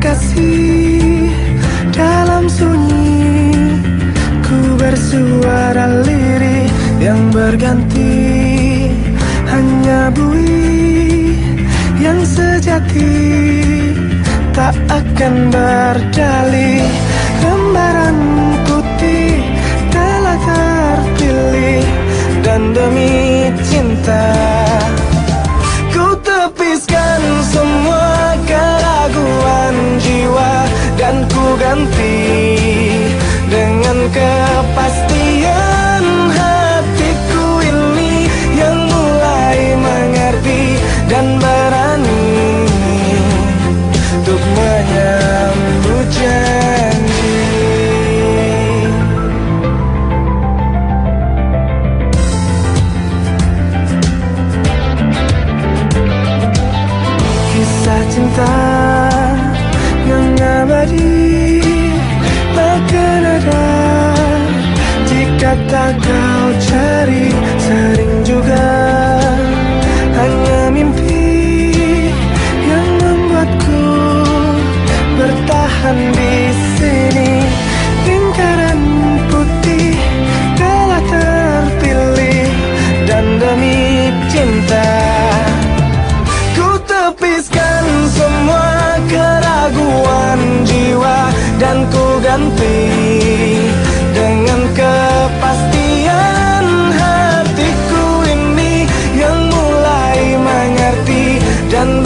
kasih dalam sunyi. Ku bersuara lirih yang berganti. Hanya bui yang sejati Tak akan berdalih Lembaran putih telah terpilih Dan demi cinta Ku tepiskan berhenti di sini Lingkaran putih telah terpilih Dan demi cinta Ku tepiskan semua keraguan jiwa Dan ku ganti dengan kepastian hatiku ini Yang mulai mengerti dan